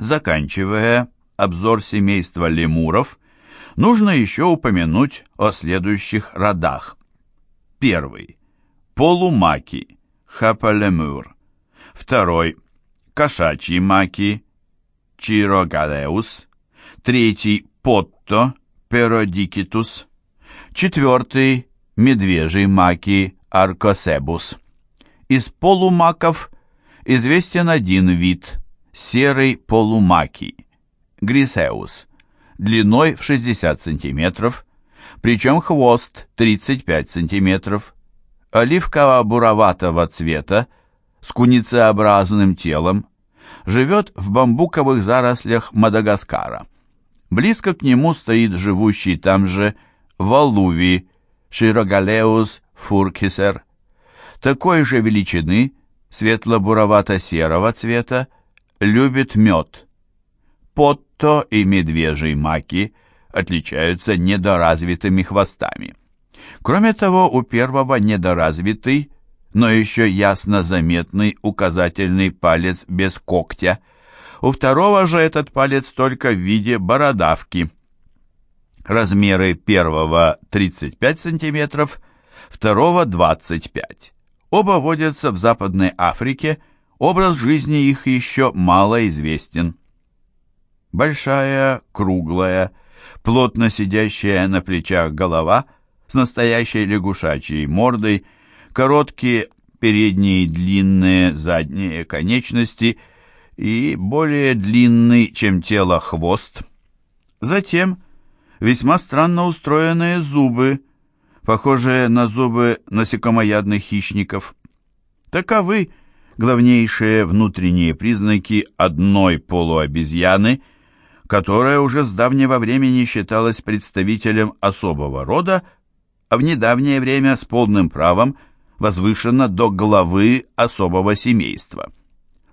Заканчивая обзор семейства лемуров, нужно еще упомянуть о следующих родах. Первый. Полумаки. Хапалемур. Второй. Кошачьи маки. Чирогалеус. Третий. Потто. Перодикитус. Четвертый. Медвежий маки. Аркосебус. Из полумаков известен один вид – серый полумаки – грисеус, длиной в 60 см, причем хвост 35 см, оливково-буроватого цвета, с куницеобразным телом, живет в бамбуковых зарослях Мадагаскара. Близко к нему стоит живущий там же валуви Широгалеус фуркисер, такой же величины, светло-буровато-серого цвета, любит мед. Потто и медвежий маки отличаются недоразвитыми хвостами. Кроме того, у первого недоразвитый, но еще ясно заметный указательный палец без когтя. У второго же этот палец только в виде бородавки. Размеры первого 35 см, второго 25 Оба водятся в Западной Африке, образ жизни их еще мало известен. Большая, круглая, плотно сидящая на плечах голова с настоящей лягушачьей мордой, короткие передние длинные задние конечности и более длинный, чем тело, хвост. Затем весьма странно устроенные зубы, похожие на зубы насекомоядных хищников. Таковы главнейшие внутренние признаки одной полуобезьяны, которая уже с давнего времени считалась представителем особого рода, а в недавнее время с полным правом возвышена до главы особого семейства.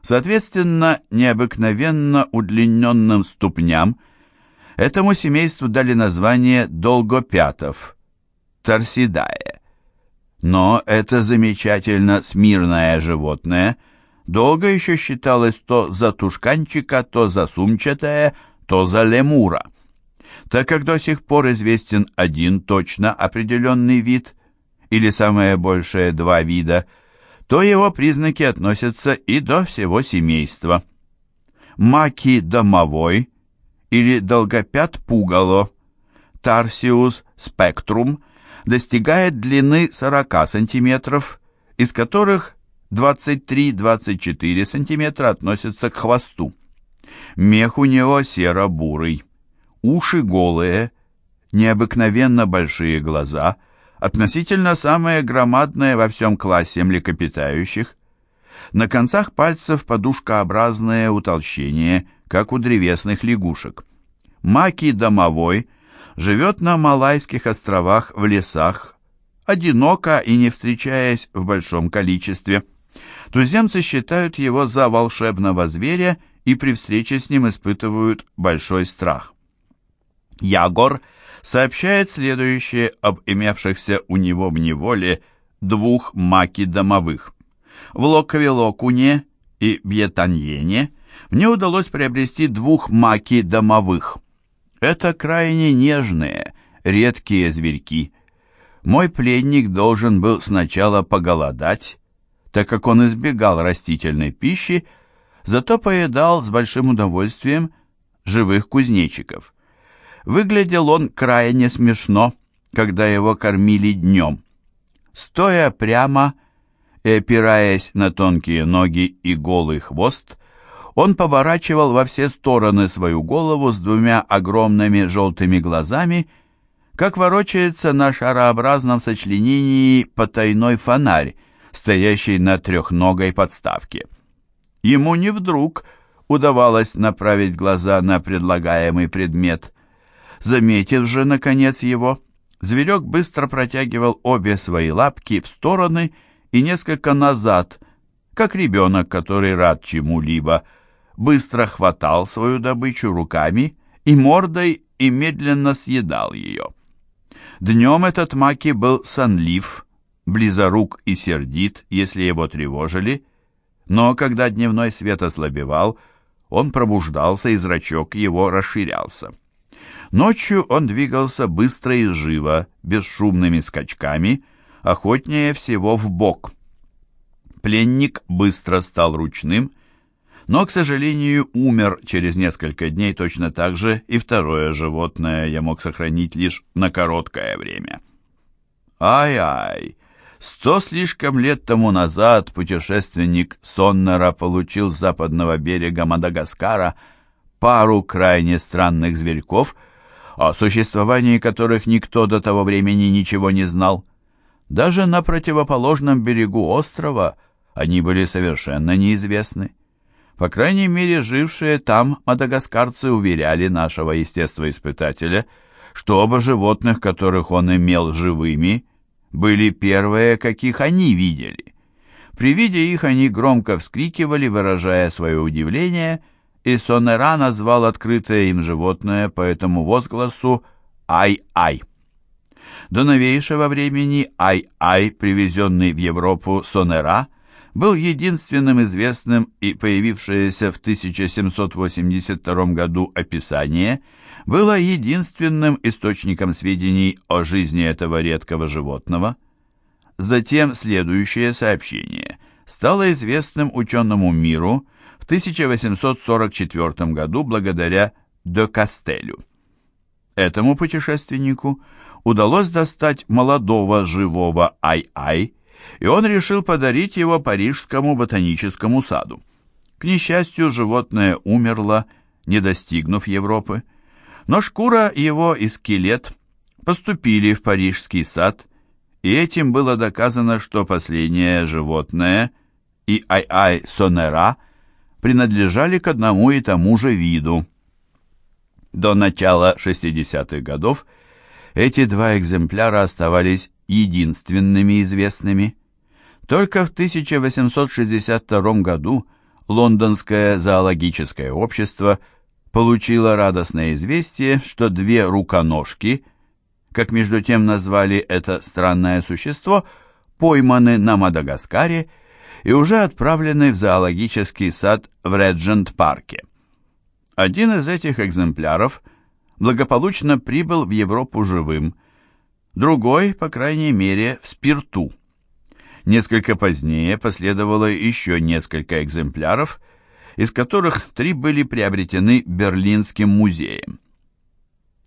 Соответственно, необыкновенно удлиненным ступням этому семейству дали название долгопятов – Торсидае. Но это замечательно смирное животное долго еще считалось то за тушканчика, то за сумчатое, то за лемура. Так как до сих пор известен один точно определенный вид, или самое большее два вида, то его признаки относятся и до всего семейства. Маки домовой или долгопят пугало, Тарсиус спектрум достигает длины 40 см, из которых 23-24 см относятся к хвосту. Мех у него серо-бурый, уши голые, необыкновенно большие глаза, относительно самые громадные во всем классе млекопитающих. На концах пальцев подушкообразное утолщение, как у древесных лягушек. Маки домовой – живет на Малайских островах в лесах, одиноко и не встречаясь в большом количестве. Туземцы считают его за волшебного зверя и при встрече с ним испытывают большой страх. Ягор сообщает следующее об имевшихся у него в неволе двух маки домовых. В Локовелокуне и Бьетаньене мне удалось приобрести двух маки домовых – это крайне нежные, редкие зверьки. Мой пленник должен был сначала поголодать, так как он избегал растительной пищи, зато поедал с большим удовольствием живых кузнечиков. Выглядел он крайне смешно, когда его кормили днем. Стоя прямо и опираясь на тонкие ноги и голый хвост, он поворачивал во все стороны свою голову с двумя огромными желтыми глазами, как ворочается на шарообразном сочленении потайной фонарь, стоящий на трехногой подставке. Ему не вдруг удавалось направить глаза на предлагаемый предмет. Заметив же, наконец, его, зверек быстро протягивал обе свои лапки в стороны и несколько назад, как ребенок, который рад чему-либо, быстро хватал свою добычу руками и мордой и медленно съедал ее. Днем этот Маки был сонлив, близорук и сердит, если его тревожили, но когда дневной свет ослабевал, он пробуждался, и зрачок его расширялся. Ночью он двигался быстро и живо, бесшумными скачками, охотнее всего в бок. Пленник быстро стал ручным, но, к сожалению, умер через несколько дней точно так же, и второе животное я мог сохранить лишь на короткое время. Ай-ай! Сто слишком лет тому назад путешественник Соннера получил с западного берега Мадагаскара пару крайне странных зверьков, о существовании которых никто до того времени ничего не знал. Даже на противоположном берегу острова они были совершенно неизвестны. По крайней мере, жившие там мадагаскарцы уверяли нашего естествоиспытателя, что оба животных, которых он имел живыми, были первые, каких они видели. При виде их они громко вскрикивали, выражая свое удивление, и Сонера назвал открытое им животное по этому возгласу «Ай-Ай». До новейшего времени Ай-Ай, привезенный в Европу Сонера, был единственным известным и появившееся в 1782 году описание было единственным источником сведений о жизни этого редкого животного. Затем следующее сообщение стало известным ученому миру в 1844 году благодаря Де Кастелю. Этому путешественнику удалось достать молодого живого Ай-Ай, и он решил подарить его Парижскому ботаническому саду. К несчастью, животное умерло, не достигнув Европы, но шкура его и скелет поступили в Парижский сад, и этим было доказано, что последнее животное и Ай-Ай Сонера принадлежали к одному и тому же виду. До начала 60-х годов эти два экземпляра оставались единственными известными. Только в 1862 году Лондонское зоологическое общество получило радостное известие, что две руконожки, как между тем назвали это странное существо, пойманы на Мадагаскаре и уже отправлены в зоологический сад в Реджент-парке. Один из этих экземпляров благополучно прибыл в Европу живым – другой, по крайней мере, в спирту. Несколько позднее последовало еще несколько экземпляров, из которых три были приобретены Берлинским музеем.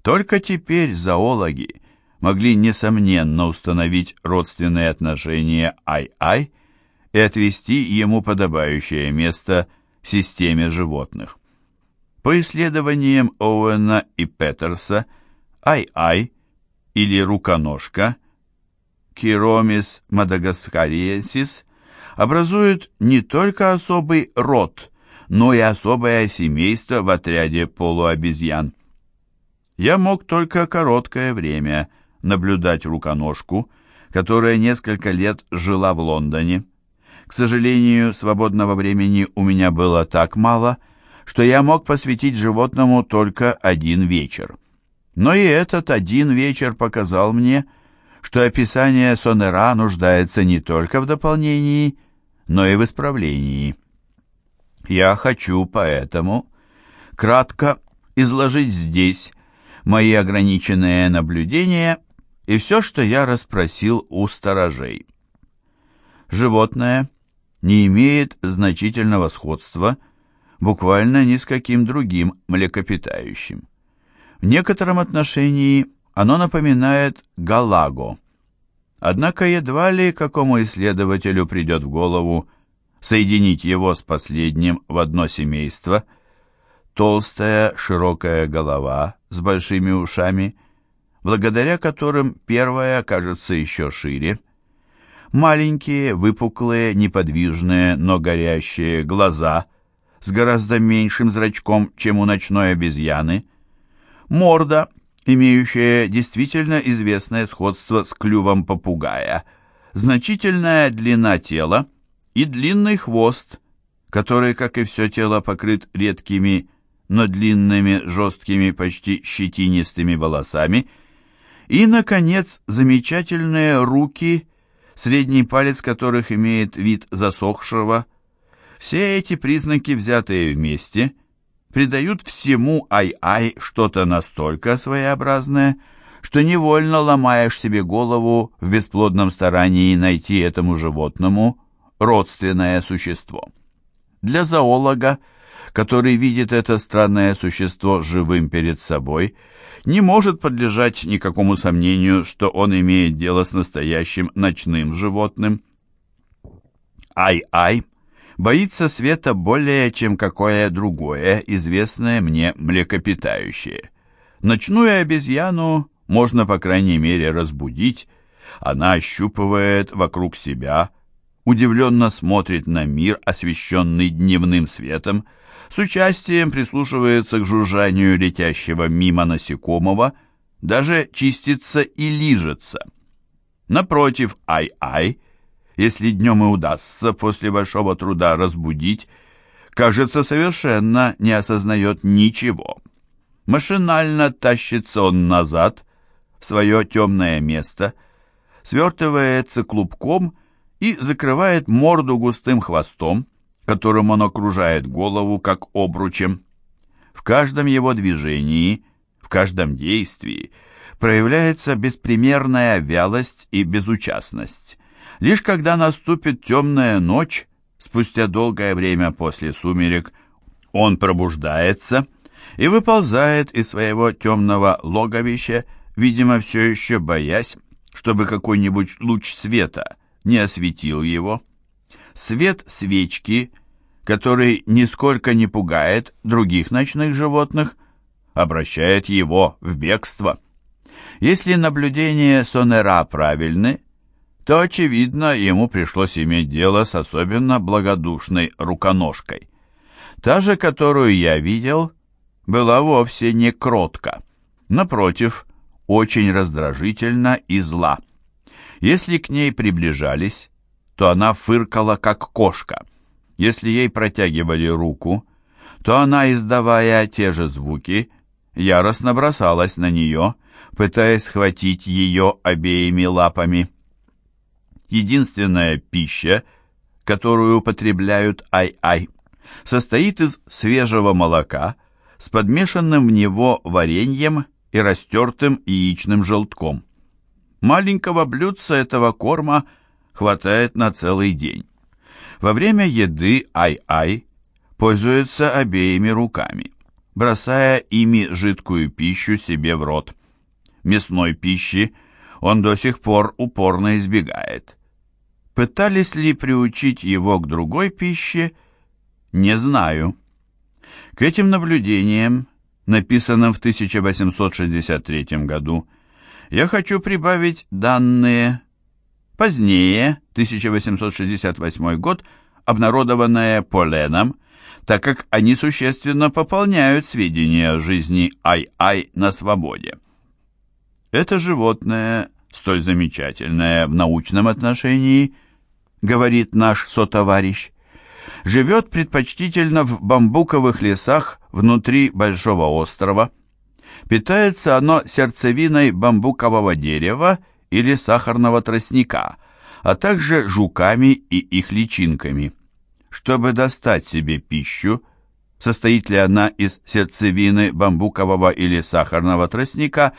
Только теперь зоологи могли несомненно установить родственные отношения Ай-Ай и отвести ему подобающее место в системе животных. По исследованиям Оуэна и Петерса, Ай-Ай – или руконожка Киромис мадагаскариенсис образуют не только особый род, но и особое семейство в отряде полуобезьян. Я мог только короткое время наблюдать руконожку, которая несколько лет жила в Лондоне. К сожалению, свободного времени у меня было так мало, что я мог посвятить животному только один вечер. Но и этот один вечер показал мне, что описание Сонера нуждается не только в дополнении, но и в исправлении. Я хочу поэтому кратко изложить здесь мои ограниченные наблюдения и все, что я расспросил у сторожей. Животное не имеет значительного сходства буквально ни с каким другим млекопитающим. В некотором отношении оно напоминает галаго. Однако едва ли какому исследователю придет в голову соединить его с последним в одно семейство. Толстая широкая голова с большими ушами, благодаря которым первая кажется еще шире. Маленькие, выпуклые, неподвижные, но горящие глаза с гораздо меньшим зрачком, чем у ночной обезьяны – Морда, имеющая действительно известное сходство с клювом попугая, значительная длина тела и длинный хвост, который, как и все тело, покрыт редкими, но длинными, жесткими, почти щетинистыми волосами, и, наконец, замечательные руки, средний палец которых имеет вид засохшего. Все эти признаки, взятые вместе, придают всему ай-ай что-то настолько своеобразное, что невольно ломаешь себе голову в бесплодном старании найти этому животному родственное существо. Для зоолога, который видит это странное существо живым перед собой, не может подлежать никакому сомнению, что он имеет дело с настоящим ночным животным. Ай-ай боится света более, чем какое другое известное мне млекопитающее. Ночную обезьяну можно, по крайней мере, разбудить. Она ощупывает вокруг себя, удивленно смотрит на мир, освещенный дневным светом, с участием прислушивается к жужжанию летящего мимо насекомого, даже чистится и лижется. Напротив, ай-ай, если днем и удастся после большого труда разбудить, кажется, совершенно не осознает ничего. Машинально тащится он назад, в свое темное место, свертывается клубком и закрывает морду густым хвостом, которым он окружает голову, как обручем. В каждом его движении, в каждом действии проявляется беспримерная вялость и безучастность. Лишь когда наступит темная ночь, спустя долгое время после сумерек, он пробуждается и выползает из своего темного логовища, видимо, все еще боясь, чтобы какой-нибудь луч света не осветил его. Свет свечки, который нисколько не пугает других ночных животных, обращает его в бегство. Если наблюдения Сонера правильны, то, очевидно, ему пришлось иметь дело с особенно благодушной руконожкой. Та же, которую я видел, была вовсе не кротка. Напротив, очень раздражительна и зла. Если к ней приближались, то она фыркала, как кошка. Если ей протягивали руку, то она, издавая те же звуки, яростно бросалась на нее, пытаясь схватить ее обеими лапами. Единственная пища, которую употребляют ай-ай, состоит из свежего молока с подмешанным в него вареньем и растертым яичным желтком. Маленького блюдца этого корма хватает на целый день. Во время еды ай-ай пользуется обеими руками, бросая ими жидкую пищу себе в рот. Мясной пищи он до сих пор упорно избегает. Пытались ли приучить его к другой пище, не знаю. К этим наблюдениям, написанным в 1863 году, я хочу прибавить данные. Позднее, 1868 год, обнародованное Поленом, так как они существенно пополняют сведения о жизни Ай-Ай на свободе. Это животное, столь замечательное в научном отношении, говорит наш сотоварищ, живет предпочтительно в бамбуковых лесах внутри большого острова, Питается оно сердцевиной бамбукового дерева или сахарного тростника, а также жуками и их личинками. Чтобы достать себе пищу, состоит ли она из сердцевины бамбукового или сахарного тростника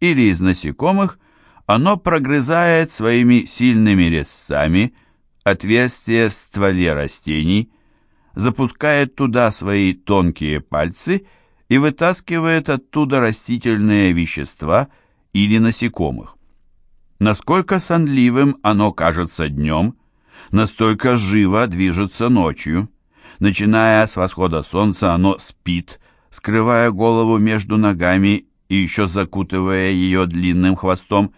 или из насекомых, оно прогрызает своими сильными резцами отверстия в стволе растений, запускает туда свои тонкие пальцы и вытаскивает оттуда растительные вещества или насекомых. Насколько сонливым оно кажется днем, настолько живо движется ночью. Начиная с восхода солнца оно спит, скрывая голову между ногами и еще закутывая ее длинным хвостом.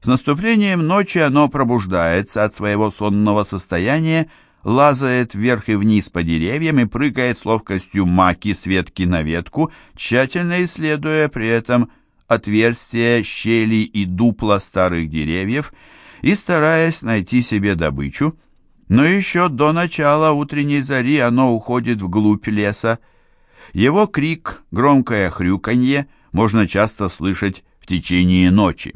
С наступлением ночи оно пробуждается от своего сонного состояния лазает вверх и вниз по деревьям и прыгает с ловкостью маки с ветки на ветку, тщательно исследуя при этом отверстия, щели и дупла старых деревьев и стараясь найти себе добычу. Но еще до начала утренней зари оно уходит вглубь леса. Его крик, громкое хрюканье можно часто слышать в течение ночи.